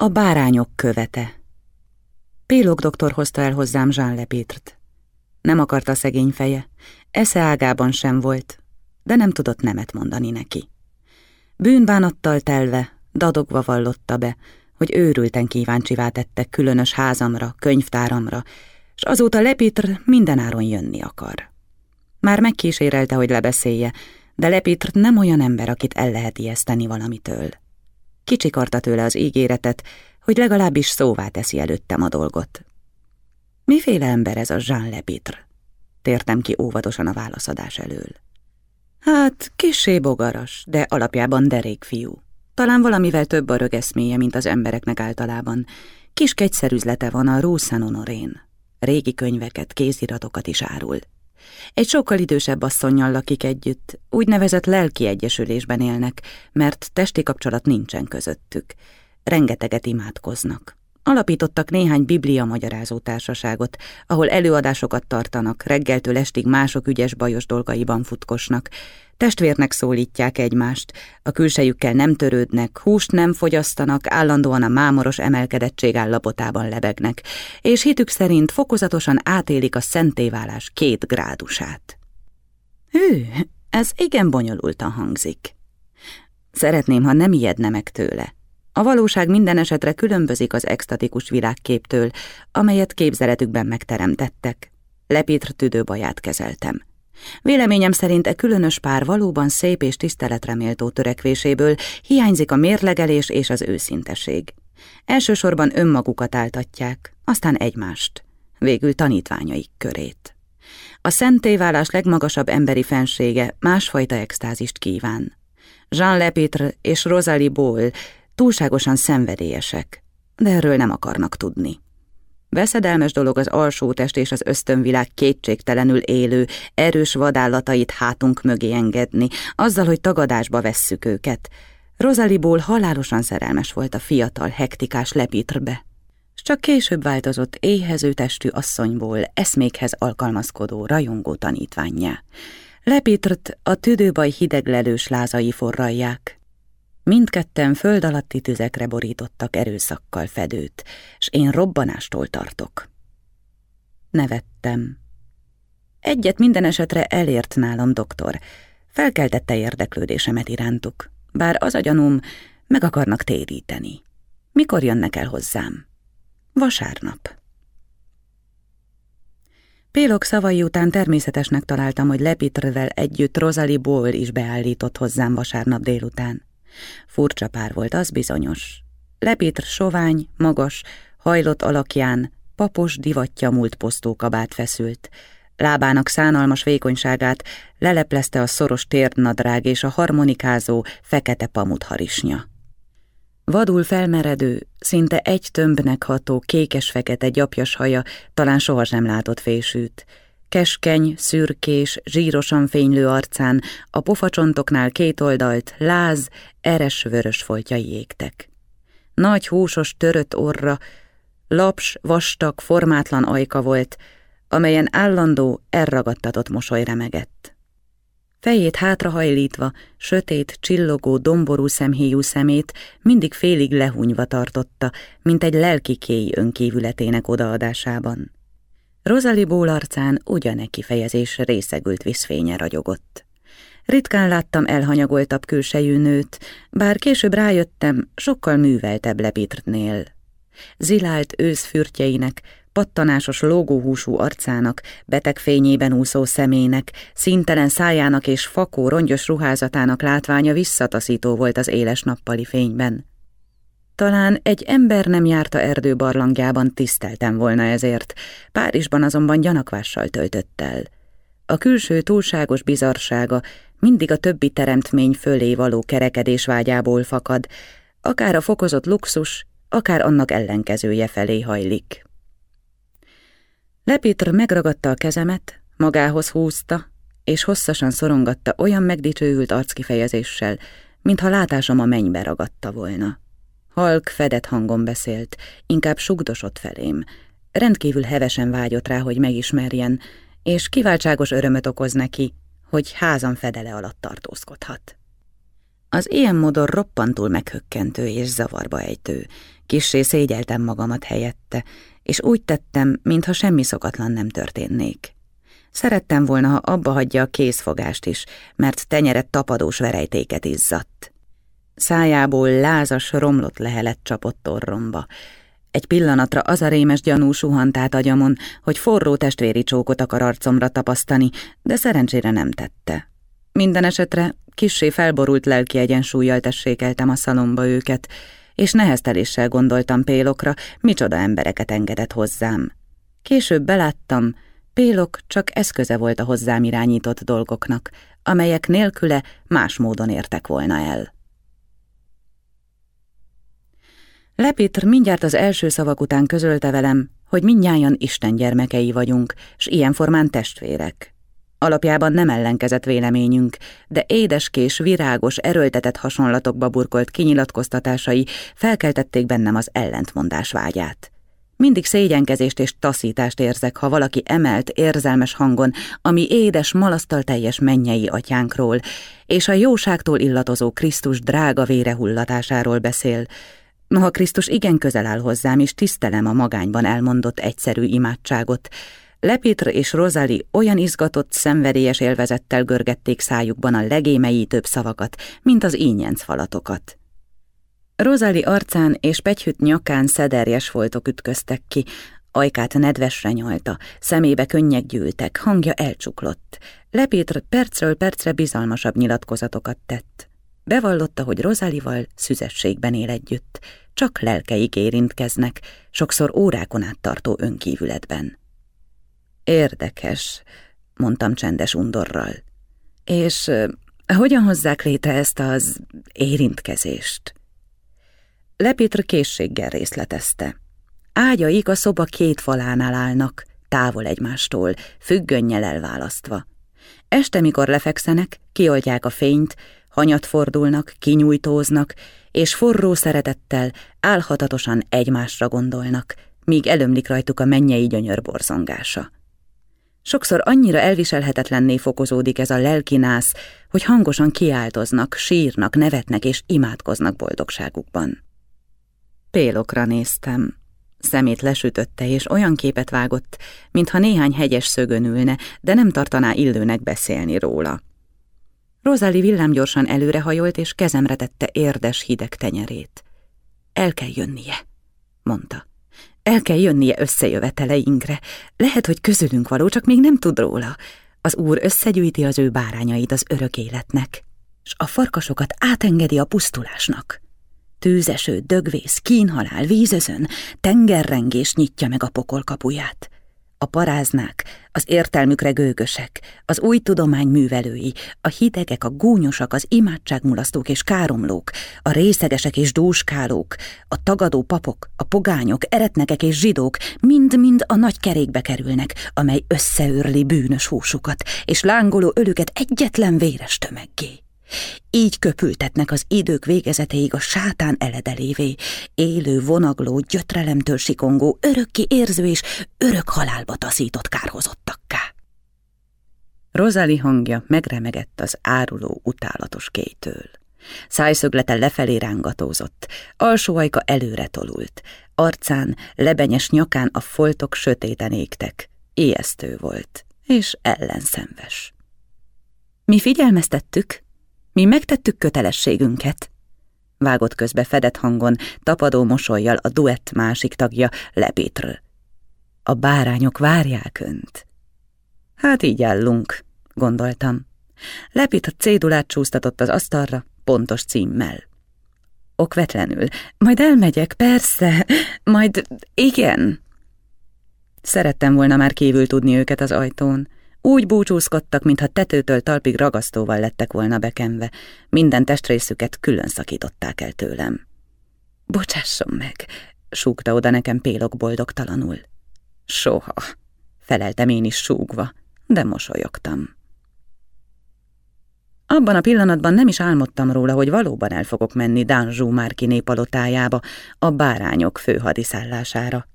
A bárányok követe. Pélog doktor hozta el hozzám Jean Lepétrt. Nem akarta szegény feje, esze ágában sem volt, de nem tudott nemet mondani neki. Bűnbánattal telve, dadogva vallotta be, hogy őrülten kíváncsivá tette különös házamra, könyvtáramra, és azóta Lepitr mindenáron jönni akar. Már megkísérelte, hogy lebeszélje, de Lepitr nem olyan ember, akit el lehet ijeszteni valamitől. Kicsikarta tőle az ígéretet, hogy legalábbis szóvá teszi előttem a dolgot. Miféle ember ez a Jean Lepitr? Tértem ki óvatosan a válaszadás elől. Hát, kissé bogaras, de alapjában derék fiú. Talán valamivel több a rögeszméje, mint az embereknek általában. Kis kegyszerüzlete van a Honorén. Régi könyveket, kéziratokat is árul. Egy sokkal idősebb asszonynal lakik együtt, úgynevezett lelki egyesülésben élnek, mert testi kapcsolat nincsen közöttük. Rengeteget imádkoznak. Alapítottak néhány biblia magyarázó társaságot, ahol előadásokat tartanak, reggeltől estig mások ügyes bajos dolgaiban futkosnak. Testvérnek szólítják egymást, a külsejükkel nem törődnek, húst nem fogyasztanak, állandóan a mámoros emelkedettség állapotában lebegnek, és hitük szerint fokozatosan átélik a szentéválás két grádusát. Hű, ez igen bonyolultan hangzik. Szeretném, ha nem ijedne meg tőle. A valóság minden esetre különbözik az extatikus világképtől, amelyet képzeletükben megteremtettek. Lepitr tüdőbaját kezeltem. Véleményem szerint e különös pár valóban szép és tiszteletreméltó törekvéséből hiányzik a mérlegelés és az őszinteség. Elsősorban önmagukat áltatják, aztán egymást, végül tanítványaik körét. A szentéválás legmagasabb emberi fensége másfajta extázist kíván. Jean Lepétre és Rosalie Ball túlságosan szenvedélyesek, de erről nem akarnak tudni. Veszedelmes dolog az alsótest és az ösztönvilág kétségtelenül élő, erős vadállatait hátunk mögé engedni, azzal, hogy tagadásba vesszük őket. Rozaliból halálosan szerelmes volt a fiatal, hektikás lepitrbe, s csak később változott éhező testű asszonyból eszmékhez alkalmazkodó, rajongó tanítványjá. Lepitrt a tüdőbaj hideglelős lázai forralják, Mindketten föld alatti tüzekre borítottak erőszakkal fedőt, s én robbanástól tartok. Nevettem. Egyet minden esetre elért nálam, doktor. Felkeltette érdeklődésemet irántuk, bár az a meg akarnak téríteni. Mikor jönnek el hozzám? Vasárnap. Pélok szavai után természetesnek találtam, hogy Lepitrvel együtt Rosalie Ball is beállított hozzám vasárnap délután. Furcsa pár volt, az bizonyos. Lepétr sovány, magas, hajlott alakján, papos divatja múlt posztókabát feszült. Lábának szánalmas vékonyságát leleplezte a szoros térdnadrág és a harmonikázó, fekete pamutharisnya. Vadul felmeredő, szinte egy tömbnek ható, kékes-fekete gyapjas haja talán sohasem látott fésűt, Keskeny, szürkés, zsírosan fénylő arcán a pofacsontoknál két oldalt láz, eres-vörös foltjai égtek. Nagy húsos törött orra, laps, vastag, formátlan ajka volt, amelyen állandó, elragadtatott mosoly remegett. Fejét hátrahajlítva, sötét, csillogó, domború szemhéjú szemét mindig félig lehúnyva tartotta, mint egy lelki kéj önkívületének odaadásában. Rosalie Ból arcán ugyane kifejezés részegült viszfénye ragyogott. Ritkán láttam elhanyagoltabb külsejű nőt, bár később rájöttem, sokkal műveltebb Lepitrnél. Zilált őszfürtjeinek, pattanásos lógóhúsú arcának, beteg fényében úszó szemének, szintelen szájának és fakó rongyos ruházatának látványa visszataszító volt az éles nappali fényben. Talán egy ember nem járta erdő barlangjában, tiszteltem volna ezért, Párizsban azonban gyanakvással töltött el. A külső túlságos bizarsága mindig a többi teremtmény fölé való kerekedés vágyából fakad, akár a fokozott luxus, akár annak ellenkezője felé hajlik. Lepitr megragadta a kezemet, magához húzta, és hosszasan szorongatta olyan megdicsőült arckifejezéssel, mintha látásom a mennybe ragadta volna. Halk, fedett hangon beszélt, inkább sugdosott felém. Rendkívül hevesen vágyott rá, hogy megismerjen, és kiváltságos örömöt okoz neki, hogy házam fedele alatt tartózkodhat. Az ilyen modor roppantul meghökkentő és zavarba ejtő. Kissé szégyeltem magamat helyette, és úgy tettem, mintha semmi szokatlan nem történnék. Szerettem volna, ha abba hagyja a kézfogást is, mert tenyeret tapadós verejtéket izzadt. Szájából lázas, romlott lehelet csapott orromba. Egy pillanatra az a rémes gyanú suhant át agyamon, hogy forró testvéri csókot akar arcomra tapasztani, de szerencsére nem tette. Minden esetre kissé felborult lelki egyensúlyjal tessékeltem a szalomba őket, és nehezteléssel gondoltam Pélokra, micsoda embereket engedett hozzám. Később beláttam, Pélok csak eszköze volt a hozzám irányított dolgoknak, amelyek nélküle más módon értek volna el. Lepitr mindjárt az első szavak után közölte velem, hogy mindnyájan Isten gyermekei vagyunk, s ilyen formán testvérek. Alapjában nem ellenkezett véleményünk, de édeskés, virágos, erőltetett hasonlatokba burkolt kinyilatkoztatásai felkeltették bennem az ellentmondás vágyát. Mindig szégyenkezést és taszítást érzek, ha valaki emelt, érzelmes hangon, ami édes, malasztal teljes mennyei atyánkról, és a jóságtól illatozó Krisztus drága vére hullatásáról beszél. Noha Krisztus igen közel áll hozzám, és tisztelem a magányban elmondott egyszerű imádságot, Lepitr és Rozali olyan izgatott, szenvedélyes élvezettel görgették szájukban a legémei szavakat, mint az ínyenc falatokat. Rozali arcán és pegyhüt nyakán szederjes foltok ütköztek ki, ajkát nedvesre nyalta, szemébe könnyek gyűltek, hangja elcsuklott. Lepétr percről percre bizalmasabb nyilatkozatokat tett. Bevallotta, hogy Rozalival szüzességben él együtt, csak lelkeik érintkeznek, sokszor órákon át tartó önkívületben. Érdekes, mondtam csendes undorral. És hogyan hozzák létre ezt az érintkezést? Lepitr készséggel részletezte. Ágyaik a szoba két falánál állnak, távol egymástól, függönnyel elválasztva. Este, mikor lefekszenek, kioltják a fényt, hanyat fordulnak, kinyújtóznak, és forró szeretettel, álhatatosan egymásra gondolnak, míg elömlik rajtuk a mennyei gyönyör borzongása. Sokszor annyira elviselhetetlenné fokozódik ez a lelkinász, hogy hangosan kiáltoznak, sírnak, nevetnek és imádkoznak boldogságukban. Pélokra néztem. Szemét lesütötte, és olyan képet vágott, mintha néhány hegyes szögön ülne, de nem tartaná illőnek beszélni róla. Rozali villámgyorsan előrehajolt, és kezemre tette érdes hideg tenyerét. El kell jönnie, mondta. El kell jönnie összejöveteleinkre. Lehet, hogy közülünk való, csak még nem tud róla. Az úr összegyűjti az ő bárányait az örök életnek, s a farkasokat átengedi a pusztulásnak. Tűzeső, dögvész, kínhalál, vízözön, tengerrengés nyitja meg a pokol kapuját. A paráznák, az értelmükre gőgösek, az új tudomány művelői, a hidegek, a gúnyosak, az imádságmulasztók és káromlók, a részegesek és dúskálók, a tagadó papok, a pogányok, eretnekek és zsidók mind-mind a nagy kerékbe kerülnek, amely összeőrli bűnös húsukat, és lángoló ölüket egyetlen véres tömeggé. Így köpültetnek az idők végezetéig a sátán eledelévé, élő, vonagló, gyötrelemtől sikongó, örökki érző és örök halálba taszított kárhozottakká. Rozali hangja megremegett az áruló utálatos kétől. Szájszöglete lefelé rángatózott, alsó ajka előre tolult, arcán, lebenyes nyakán a foltok sötéten égtek, ijesztő volt, és ellenszenves. Mi figyelmeztettük, mi megtettük kötelességünket. Vágott közbe fedett hangon, tapadó mosolyjal a duett másik tagja, Lepitr. A bárányok várják önt. Hát így állunk, gondoltam. Lepit a cédulát csúsztatott az asztalra, pontos címmel. Okvetlenül. Majd elmegyek, persze. Majd igen. Szerettem volna már kívül tudni őket az ajtón. Úgy búcsúzkodtak, mintha tetőtől talpig ragasztóval lettek volna bekenve, minden testrészüket külön szakították el tőlem. Bocsásson meg, súgta oda nekem pélok boldogtalanul. Soha, feleltem én is súgva, de mosolyogtam. Abban a pillanatban nem is álmodtam róla, hogy valóban el fogok menni Dánzsú Márki népalotájába, a bárányok főhadiszállására.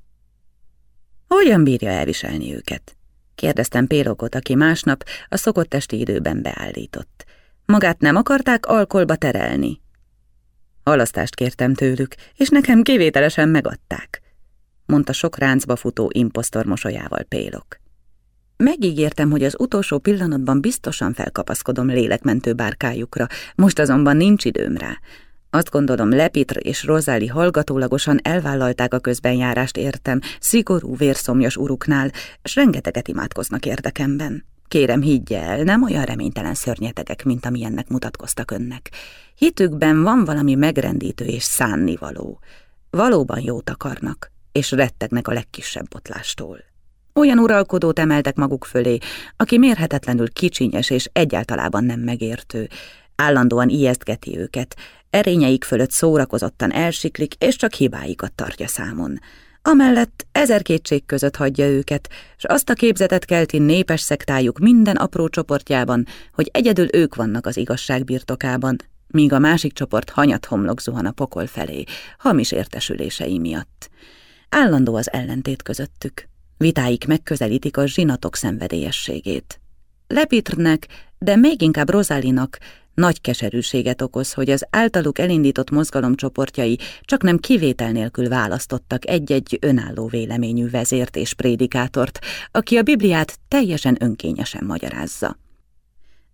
Hogyan bírja elviselni őket? Kérdeztem Pélogot, aki másnap a szokott esti időben beállított. Magát nem akarták alkolba terelni. Halasztást kértem tőlük, és nekem kivételesen megadták, mondta sok ráncba futó imposztor mosolyával Pélok. Megígértem, hogy az utolsó pillanatban biztosan felkapaszkodom lélekmentő bárkájukra, most azonban nincs időm rá. Azt gondolom, Lepitr és Rozáli hallgatólagosan elvállalták a közbenjárást értem, szigorú vérszomjas uruknál, s rengeteget imádkoznak érdekemben. Kérem, higgye el, nem olyan reménytelen szörnyetegek, mint amilyennek mutatkoztak önnek. Hitükben van valami megrendítő és szánnivaló. Valóban jót akarnak, és rettegnek a legkisebb botlástól. Olyan uralkodót emeltek maguk fölé, aki mérhetetlenül kicsinyes és egyáltalában nem megértő. Állandóan ijesztgeti őket, erényeik fölött szórakozottan elsiklik, és csak hibáikat tartja számon. Amellett ezer kétség között hagyja őket, és azt a képzetet kelti népes szektájuk minden apró csoportjában, hogy egyedül ők vannak az igazság birtokában, míg a másik csoport hanyat homlok zuhan a pokol felé, hamis értesülései miatt. Állandó az ellentét közöttük. Vitáik megközelítik a zsinatok szenvedélyességét. Lepitrnek, de még inkább Rozálinak nagy keserűséget okoz, hogy az általuk elindított mozgalomcsoportjai csak nem kivétel nélkül választottak egy-egy önálló véleményű vezért és prédikátort, aki a Bibliát teljesen önkényesen magyarázza.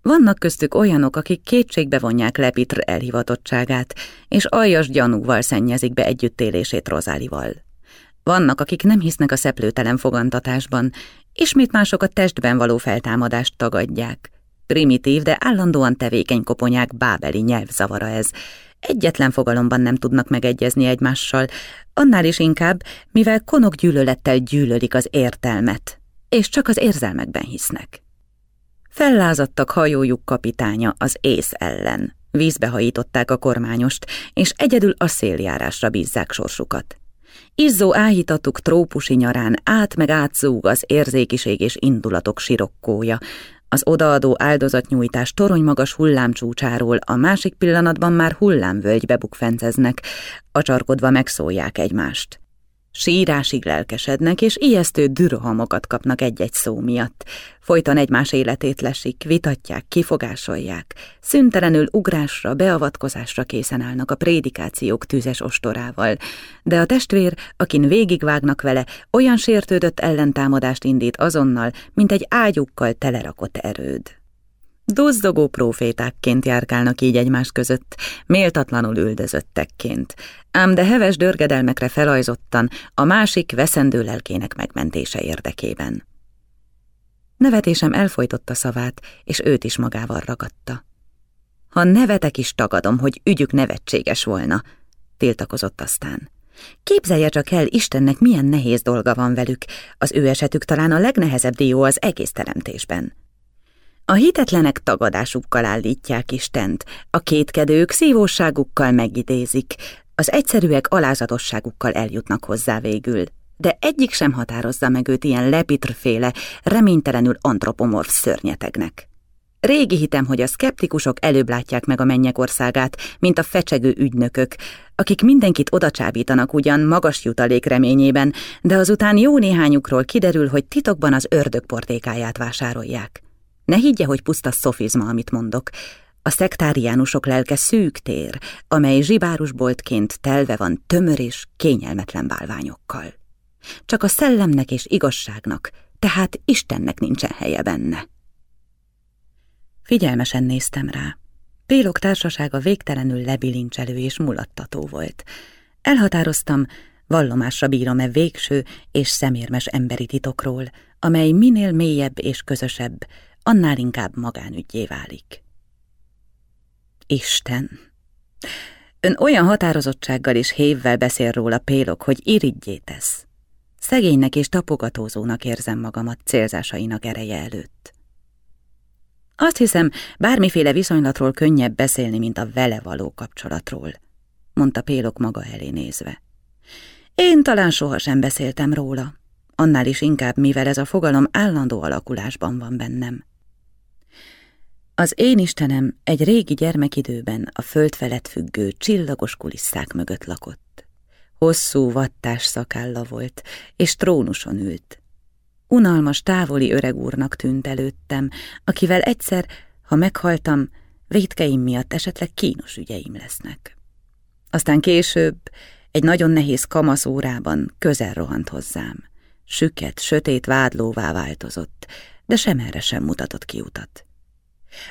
Vannak köztük olyanok, akik kétségbe vonják Lepitr elhivatottságát, és aljas gyanúval szennyezik be együttélését Rozálival. Vannak, akik nem hisznek a szeplőtelen fogantatásban, ismét mások a testben való feltámadást tagadják. Primitív, de állandóan tevékeny koponyák bábeli nyelvzavara ez. Egyetlen fogalomban nem tudnak megegyezni egymással, annál is inkább, mivel konok gyűlölettel gyűlölik az értelmet, és csak az érzelmekben hisznek. Fellázadtak hajójuk kapitánya az ész ellen. Vízbe hajították a kormányost, és egyedül a széljárásra bízzák sorsukat. Izzó áhítatuk trópusi nyarán át meg átszúg az érzékiség és indulatok sirokkója, az odaadó áldozatnyújtás toronymagas hullámcsúcsáról a másik pillanatban már hullámvölgybe bukfenceznek, acsarkodva megszólják egymást. Sírásig lelkesednek, és ijesztő dürhamokat kapnak egy-egy szó miatt. Folyton egymás életét lesik, vitatják, kifogásolják. Szüntelenül ugrásra, beavatkozásra készen állnak a prédikációk tüzes ostorával. De a testvér, akin végigvágnak vele, olyan sértődött ellentámadást indít azonnal, mint egy ágyukkal telerakott erőd. Duzdogó profétákként járkálnak így egymás között, méltatlanul üldözöttekként, ám de heves dörgedelmekre felajzottan a másik veszendő lelkének megmentése érdekében. Nevetésem elfolytotta szavát, és őt is magával ragadta. Ha nevetek is tagadom, hogy ügyük nevetséges volna, tiltakozott aztán. Képzelje csak el, Istennek milyen nehéz dolga van velük, az ő esetük talán a legnehezebb dió az egész teremtésben. A hitetlenek tagadásukkal állítják Istent, a kétkedők szívóságukkal megidézik, az egyszerűek alázatosságukkal eljutnak hozzá végül. De egyik sem határozza meg őt ilyen lepitrféle, reménytelenül antropomorf szörnyetegnek. Régi hitem, hogy a szkeptikusok előbb látják meg a mennyek mint a fecsegő ügynökök, akik mindenkit odacsábítanak ugyan magas jutalék reményében, de azután jó néhányukról kiderül, hogy titokban az ördög portékáját vásárolják. Ne higgye, hogy puszta szofizma, amit mondok. A szektáriánusok lelke szűk tér, amely zsibárusboltként telve van tömör és kényelmetlen bálványokkal. Csak a szellemnek és igazságnak, tehát Istennek nincsen helye benne. Figyelmesen néztem rá. Pélok társasága végtelenül lebilincselő és mulattató volt. Elhatároztam, vallomásra bírom-e végső és szemérmes emberi titokról, amely minél mélyebb és közösebb, annál inkább magánügyé válik. Isten! Ön olyan határozottsággal és hévvel beszél róla Pélok, hogy irigyé tesz. Szegénynek és tapogatózónak érzem magamat célzásainak ereje előtt. Azt hiszem, bármiféle viszonylatról könnyebb beszélni, mint a vele való kapcsolatról, mondta Pélok maga elé nézve. Én talán sohasem beszéltem róla, annál is inkább, mivel ez a fogalom állandó alakulásban van bennem. Az én Istenem egy régi gyermekidőben a föld felett függő csillagos kulisszák mögött lakott. Hosszú vattás szakálla volt, és trónuson ült. Unalmas, távoli öreg úrnak tűnt előttem, akivel egyszer, ha meghaltam, védkeim miatt esetleg kínos ügyeim lesznek. Aztán később, egy nagyon nehéz kamasz órában közel rohant hozzám. Süket, sötét vádlóvá változott, de sem erre sem mutatott kiutat.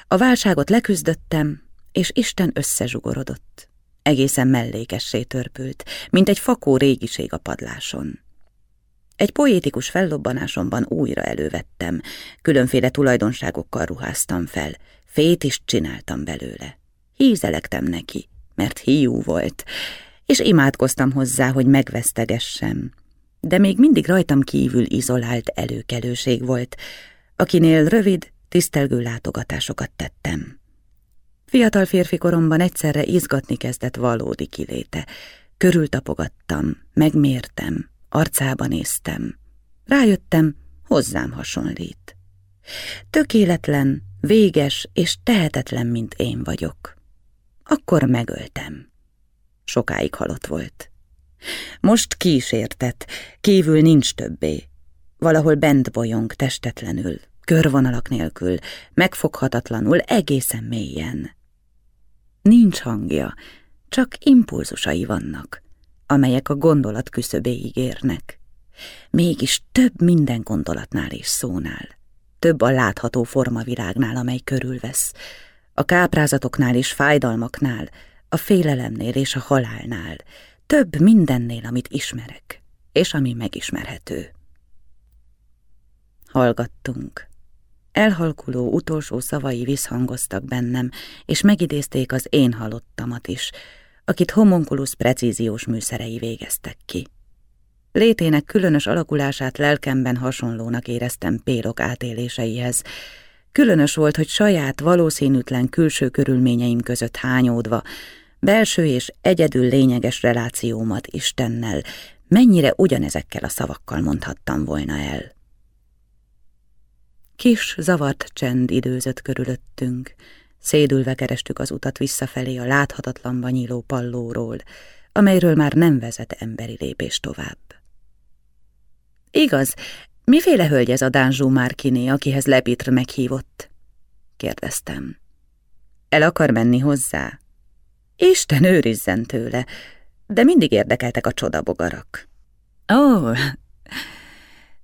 A válságot leküzdöttem, és Isten összezsugorodott. Egészen mellékessé törpült, mint egy fakó régiség a padláson. Egy poétikus fellobbanásomban újra elővettem, különféle tulajdonságokkal ruháztam fel, fét is csináltam belőle. Hízelektem neki, mert hiú volt, és imádkoztam hozzá, hogy megvesztegessem. De még mindig rajtam kívül izolált előkelőség volt, akinél rövid, tisztelgő látogatásokat tettem. Fiatal férfi koromban egyszerre izgatni kezdett valódi kiléte. Körültapogattam, megmértem, arcába néztem. Rájöttem, hozzám hasonlít. Tökéletlen, véges és tehetetlen, mint én vagyok. Akkor megöltem. Sokáig halott volt. Most kísértett, kívül nincs többé. Valahol bent bolyong testetlenül, körvonalak nélkül, megfoghatatlanul, egészen mélyen. Nincs hangja, csak impulzusai vannak, amelyek a gondolat küszöbéig érnek. Mégis több minden gondolatnál és szónál, több a látható formavirágnál, amely körülvesz, a káprázatoknál és fájdalmaknál, a félelemnél és a halálnál, több mindennél, amit ismerek, és ami megismerhető. Hallgattunk. Elhalkuló utolsó szavai visszhangoztak bennem, és megidézték az én halottamat is, akit homonkulusz precíziós műszerei végeztek ki. Létének különös alakulását lelkemben hasonlónak éreztem Pélok átéléseihez. Különös volt, hogy saját valószínűtlen külső körülményeim között hányódva, belső és egyedül lényeges relációmat Istennel mennyire ugyanezekkel a szavakkal mondhattam volna el. Kis, zavart csend időzött körülöttünk. Szédülve kerestük az utat visszafelé a láthatatlanba nyíló pallóról, amelyről már nem vezet emberi lépés tovább. Igaz, miféle hölgy ez a Dánzsú Márkiné, akihez Lepitr meghívott? kérdeztem. El akar menni hozzá? Isten őrizzen tőle, de mindig érdekeltek a csodabogarak. Ó, oh,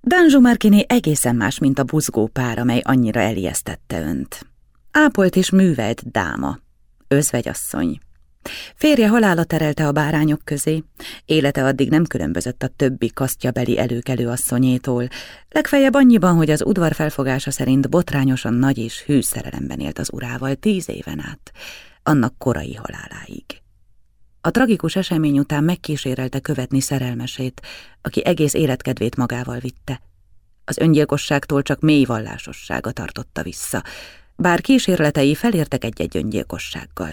Danzsó Márkiné egészen más, mint a buzgó pár, amely annyira elijesztette önt. Ápolt és művelt dáma, özvegyasszony. Férje halála terelte a bárányok közé, élete addig nem különbözött a többi kasztjabeli előkelő asszonyétól, legfeljebb annyiban, hogy az udvar felfogása szerint botrányosan nagy és hű szerelemben élt az urával tíz éven át, annak korai haláláig. A tragikus esemény után megkísérelte követni szerelmesét, aki egész életkedvét magával vitte. Az öngyilkosságtól csak mély vallásossága tartotta vissza, bár kísérletei felértek egy-egy öngyilkossággal.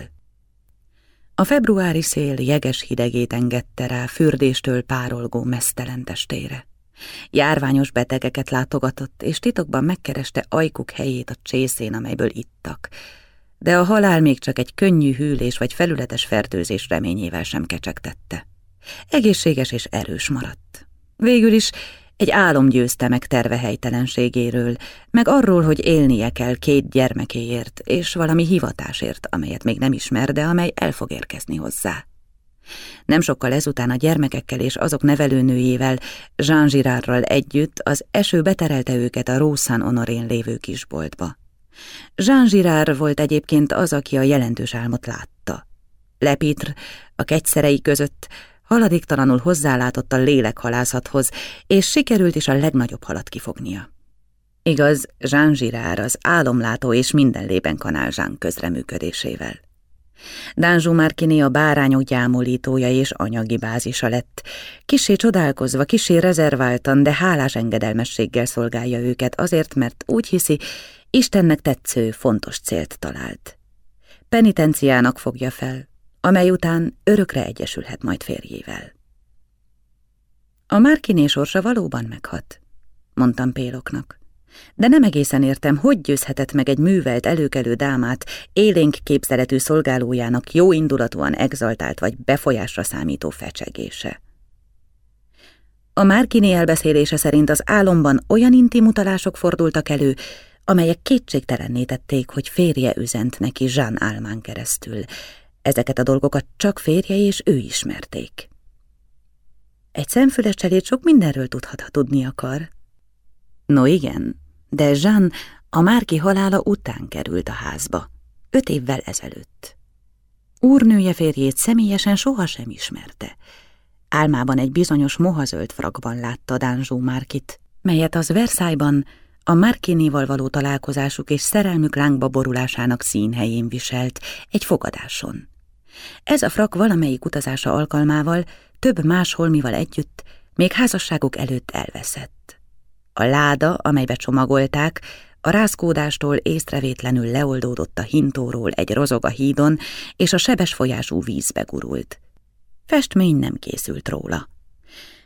A februári szél jeges hidegét engedte rá fürdéstől párolgó mesztelen testére. Járványos betegeket látogatott, és titokban megkereste ajkuk helyét a csészén, amelyből ittak, de a halál még csak egy könnyű hűlés vagy felületes fertőzés reményével sem kecsegtette. Egészséges és erős maradt. Végül is egy álom győzte meg terve helytelenségéről, meg arról, hogy élnie kell két gyermekéért és valami hivatásért, amelyet még nem ismer, de amely el fog érkezni hozzá. Nem sokkal ezután a gyermekekkel és azok nevelőnőjével, Jean Girardral együtt az eső beterelte őket a Rószán Honorén lévő kisboltba. Jean Girard volt egyébként az, aki a jelentős álmot látta. Lepitr a kegyszerei között haladéktalanul hozzálátott a lélekhalászathoz, és sikerült is a legnagyobb halat kifognia. Igaz, Jean Girard az álomlátó és minden lében kanál Jean közreműködésével. Dánzsú Márkiné a bárányok gyámolítója és anyagi bázisa lett. Kisé csodálkozva, kisé rezerváltan, de hálás engedelmességgel szolgálja őket azért, mert úgy hiszi, Istennek tetsző, fontos célt talált. Penitenciának fogja fel, amely után örökre egyesülhet majd férjével. A Márkiné sorsa valóban meghat, mondtam Péloknak. De nem egészen értem, hogy győzhetett meg egy művelt előkelő dámát, élénk képzeletű szolgálójának jó indulatúan exaltált vagy befolyásra számító fecsegése. A Márkiné elbeszélése szerint az álomban olyan intim utalások fordultak elő, amelyek kétségtelenné tették, hogy férje üzent neki Jean Álmán keresztül. Ezeket a dolgokat csak férje és ő ismerték. Egy szemfüles cselét sok mindenről tudhat, ha tudni akar. No igen, de Jean a Márki halála után került a házba, öt évvel ezelőtt. Úrnője férjét személyesen sohasem ismerte. Álmában egy bizonyos mohazöld frakban látta Dánzsó Márkit, melyet az Versailles-ban a Márkinéval való találkozásuk és szerelmük lángba borulásának színhelyén viselt, egy fogadáson. Ez a frak valamelyik utazása alkalmával, több más holmival együtt, még házasságuk előtt elveszett. A láda, amelybe csomagolták, a rázkódástól észrevétlenül leoldódott a hintóról egy rozog a hídon, és a sebes folyású vízbe gurult. Festmény nem készült róla.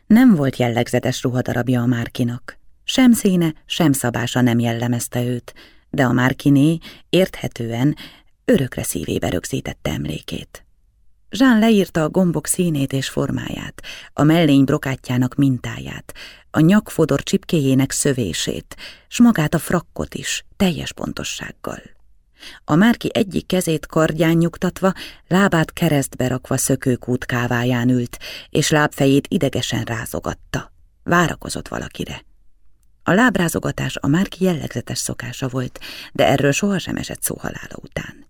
Nem volt jellegzetes ruhadarabja a Márkinak. Sem színe, sem szabása nem jellemezte őt, de a Márkiné érthetően örökre szívébe rögzítette emlékét. Jean leírta a gombok színét és formáját, a mellény brokátjának mintáját, a nyakfodor csipkéjének szövését, s magát a frakkot is, teljes pontossággal. A márki egyik kezét kardján nyugtatva, lábát keresztbe rakva szökőkút káváján ült, és lábfejét idegesen rázogatta. Várakozott valakire. A lábrázogatás a márki jellegzetes szokása volt, de erről sohasem esett szó halála után.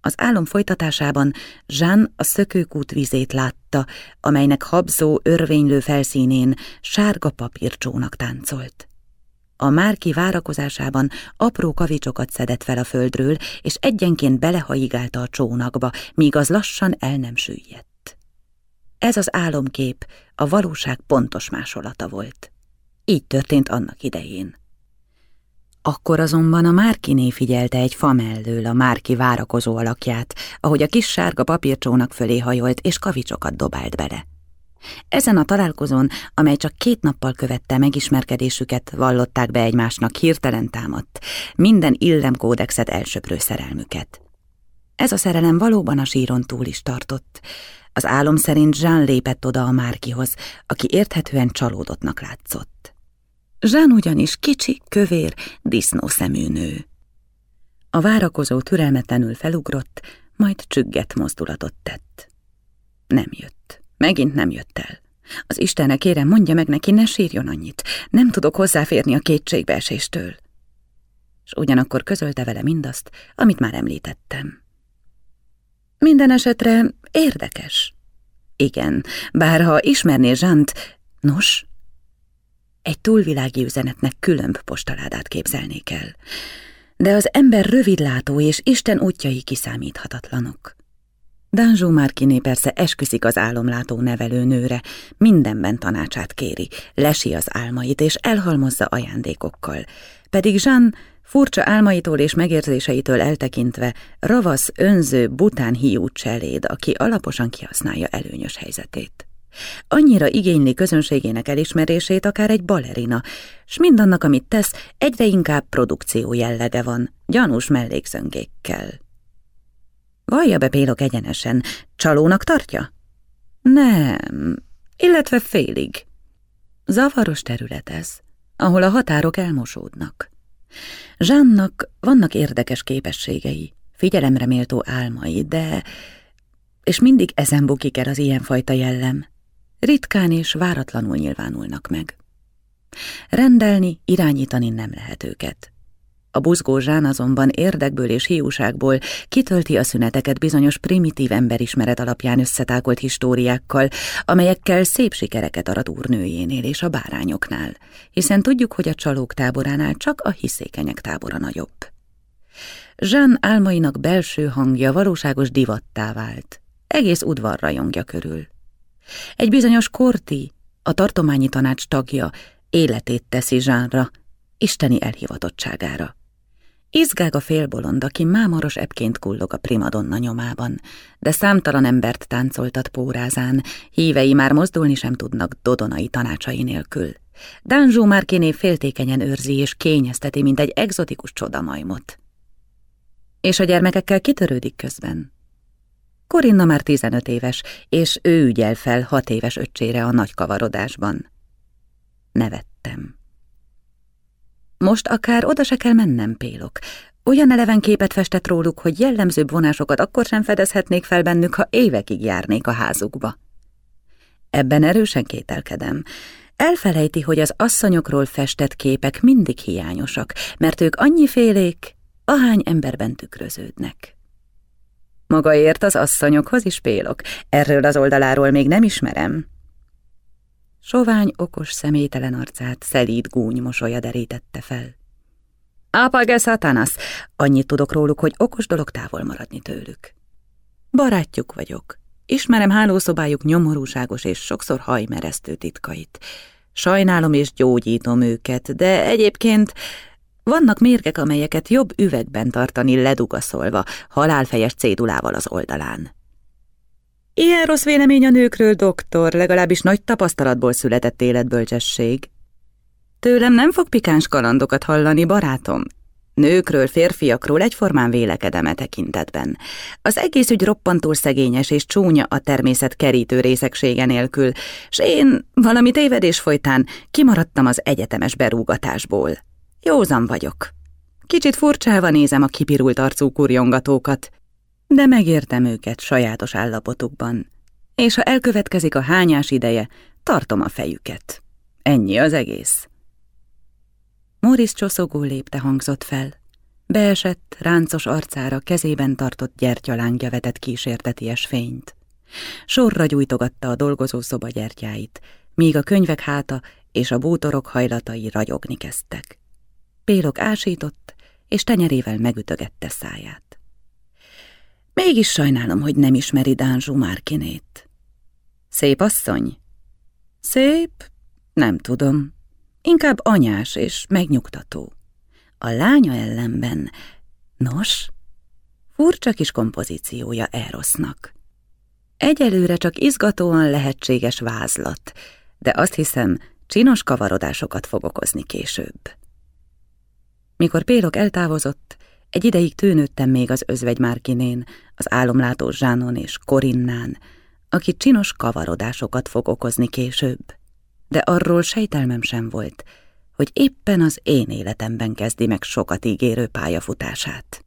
Az álom folytatásában Jean a szökőkút vizét látta, amelynek habzó, örvénylő felszínén sárga papírcsónak táncolt. A márki várakozásában apró kavicsokat szedett fel a földről, és egyenként belehaigálta a csónakba, míg az lassan el nem süllyedt. Ez az álomkép a valóság pontos másolata volt. Így történt annak idején. Akkor azonban a Márkiné figyelte egy fa mellől a Márki várakozó alakját, ahogy a kis sárga papírcsónak fölé hajolt és kavicsokat dobált bele. Ezen a találkozón, amely csak két nappal követte megismerkedésüket, vallották be egymásnak hirtelen támadt, minden illemkódexet elsöprő szerelmüket. Ez a szerelem valóban a síron túl is tartott. Az álom szerint Jean lépett oda a Márkihoz, aki érthetően csalódottnak látszott. Jean ugyanis kicsi, kövér, disznószemű nő. A várakozó türelmetlenül felugrott, majd csügget mozdulatot tett. Nem jött. Megint nem jött el. Az Istennek kérem, mondja meg neki, ne sírjon annyit. Nem tudok hozzáférni a kétségbeeséstől. És ugyanakkor közölte vele mindazt, amit már említettem. Minden esetre érdekes. Igen, bár ha ismerné Zsant, nos, egy túlvilági üzenetnek különb postaládát képzelnék el. De az ember rövidlátó és Isten útjai kiszámíthatatlanok. Dánzsó Márkiné persze esküszik az álomlátó nevelőnőre, mindenben tanácsát kéri, lesi az álmait és elhalmozza ajándékokkal. Pedig Jean furcsa álmaitól és megérzéseitől eltekintve ravasz, önző, bután hiú cseléd, aki alaposan kihasználja előnyös helyzetét. Annyira igényli közönségének elismerését akár egy balerina, s mindannak, amit tesz, egyre inkább produkció jellege van, gyanús mellékszöngékkel. Vallja be Pélok egyenesen, csalónak tartja? Nem, illetve félig. Zavaros terület ez, ahol a határok elmosódnak. Zsánnak vannak érdekes képességei, figyelemre méltó álmai, de... És mindig ezen bukik el az ilyenfajta jellem. Ritkán és váratlanul nyilvánulnak meg. Rendelni, irányítani nem lehet őket. A buzgó zsán azonban érdekből és hiúságból kitölti a szüneteket bizonyos primitív emberismeret alapján összetákolt históriákkal, amelyekkel szép sikereket arat úrnőjénél és a bárányoknál, hiszen tudjuk, hogy a csalók táboránál csak a hiszékenyek tábora nagyobb. Jean álmainak belső hangja valóságos divattá vált, egész udvar rajongja körül. Egy bizonyos Korti, a tartományi tanács tagja, életét teszi Zsánra, isteni elhivatottságára. Izgág a félbolond, aki mámoros ebként kullog a primadonna nyomában, de számtalan embert táncoltat pórázán, hívei már mozdulni sem tudnak dodonai tanácsai nélkül. Dánzsó Márkiné féltékenyen őrzi és kényezteti, mint egy egzotikus csodamajmot. És a gyermekekkel kitörődik közben. Korinna már 15 éves, és ő ügyel fel hat éves öccsére a nagy kavarodásban. Nevettem. Most akár oda se kell mennem, Pélok. Olyan eleven képet festett róluk, hogy jellemzőbb vonásokat akkor sem fedezhetnék fel bennük, ha évekig járnék a házukba. Ebben erősen kételkedem. Elfelejti, hogy az asszonyokról festett képek mindig hiányosak, mert ők annyi félék, ahány emberben tükröződnek. Maga ért az asszonyokhoz is pélok, erről az oldaláról még nem ismerem. Sovány, okos, szemételen arcát szelíd gúny mosolya derítette fel. Ápage szatanász, annyit tudok róluk, hogy okos dolog távol maradni tőlük. Barátjuk vagyok. Ismerem hálószobájuk nyomorúságos és sokszor hajmeresztő titkait. Sajnálom és gyógyítom őket, de egyébként vannak mérgek, amelyeket jobb üvegben tartani ledugaszolva, halálfejes cédulával az oldalán. Ilyen rossz vélemény a nőkről, doktor, legalábbis nagy tapasztalatból született életbölcsesség. Tőlem nem fog pikáns kalandokat hallani, barátom. Nőkről, férfiakról egyformán vélekedem e tekintetben. Az egész ügy roppantól szegényes és csúnya a természet kerítő részegsége nélkül, s én valami tévedés folytán kimaradtam az egyetemes berúgatásból. Józan vagyok. Kicsit furcsálva nézem a kipirult arcú kurjongatókat, de megértem őket sajátos állapotukban, és ha elkövetkezik a hányás ideje, tartom a fejüket. Ennyi az egész. Morris csoszogó lépte hangzott fel. Beesett, ráncos arcára kezében tartott gyertyalángja vetett kísérteties fényt. Sorra gyújtogatta a dolgozószoba gyertyáit, míg a könyvek háta és a bútorok hajlatai ragyogni kezdtek. Pélok ásított, és tenyerével megütögette száját. Mégis sajnálom, hogy nem ismeri Dánzsú Márkinét. Szép asszony? Szép? Nem tudom. Inkább anyás és megnyugtató. A lánya ellenben, nos, furcsa kis kompozíciója Erosznak. Egyelőre csak izgatóan lehetséges vázlat, de azt hiszem, csinos kavarodásokat fog okozni később. Mikor Pélok eltávozott, egy ideig tűnődtem még az özvegy Márkinén, az álomlátó Zsánon és Korinnán, aki csinos kavarodásokat fog okozni később. De arról sejtelmem sem volt, hogy éppen az én életemben kezdi meg sokat ígérő pályafutását.